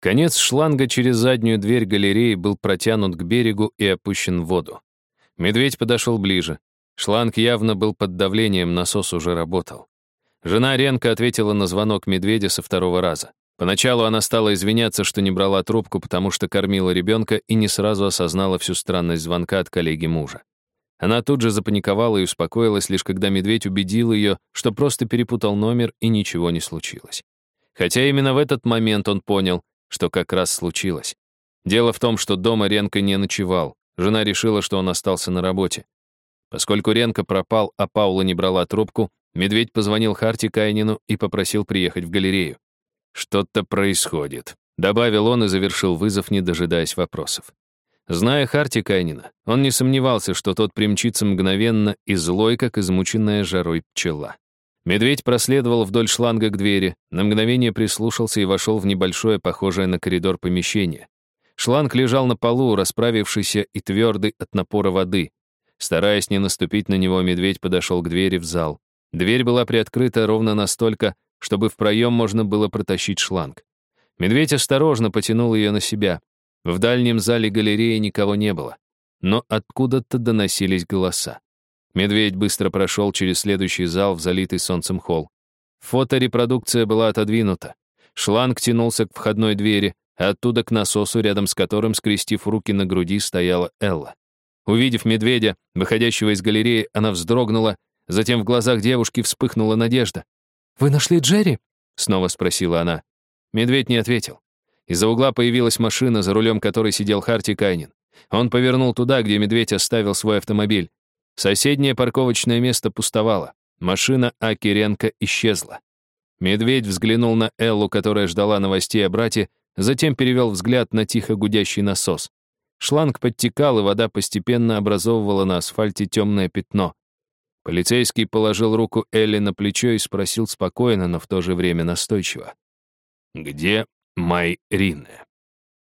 Конец шланга через заднюю дверь галереи был протянут к берегу и опущен в воду. Медведь подошел ближе. Шланг явно был под давлением, насос уже работал. Жена Ренка ответила на звонок медведя со второго раза. Поначалу она стала извиняться, что не брала трубку, потому что кормила ребенка и не сразу осознала всю странность звонка от коллеги мужа. Она тут же запаниковала и успокоилась, лишь когда медведь убедил ее, что просто перепутал номер и ничего не случилось. Хотя именно в этот момент он понял, что как раз случилось. Дело в том, что дома Ренка не ночевал. Жена решила, что он остался на работе. Поскольку Ренка пропал, а Паула не брала трубку, медведь позвонил Харти Кайнину и попросил приехать в галерею. «Что-то происходит», — добавил он и завершил вызов, не дожидаясь вопросов. Зная Харти Кайнина, он не сомневался, что тот примчится мгновенно и злой, как измученная жарой пчела. Медведь проследовал вдоль шланга к двери, на мгновение прислушался и вошел в небольшое, похожее на коридор помещение. Шланг лежал на полу, расправившийся и твердый от напора воды. Стараясь не наступить на него, медведь подошел к двери в зал. Дверь была приоткрыта ровно настолько, чтобы в проем можно было протащить шланг. Медведь осторожно потянул ее на себя. В дальнем зале галереи никого не было. Но откуда-то доносились голоса. Медведь быстро прошел через следующий зал в залитый солнцем холл. Фоторепродукция была отодвинута. Шланг тянулся к входной двери, а оттуда к насосу, рядом с которым, скрестив руки на груди, стояла Элла. Увидев медведя, выходящего из галереи, она вздрогнула, затем в глазах девушки вспыхнула надежда. «Вы нашли Джерри?» — снова спросила она. Медведь не ответил. Из-за угла появилась машина, за рулем которой сидел Харти Кайнин. Он повернул туда, где медведь оставил свой автомобиль. Соседнее парковочное место пустовало. Машина Акиренко исчезла. Медведь взглянул на Эллу, которая ждала новостей о брате, затем перевел взгляд на тихо гудящий насос. Шланг подтекал, и вода постепенно образовывала на асфальте темное пятно. Полицейский положил руку Элли на плечо и спросил спокойно, но в то же время настойчиво. «Где Майрине?»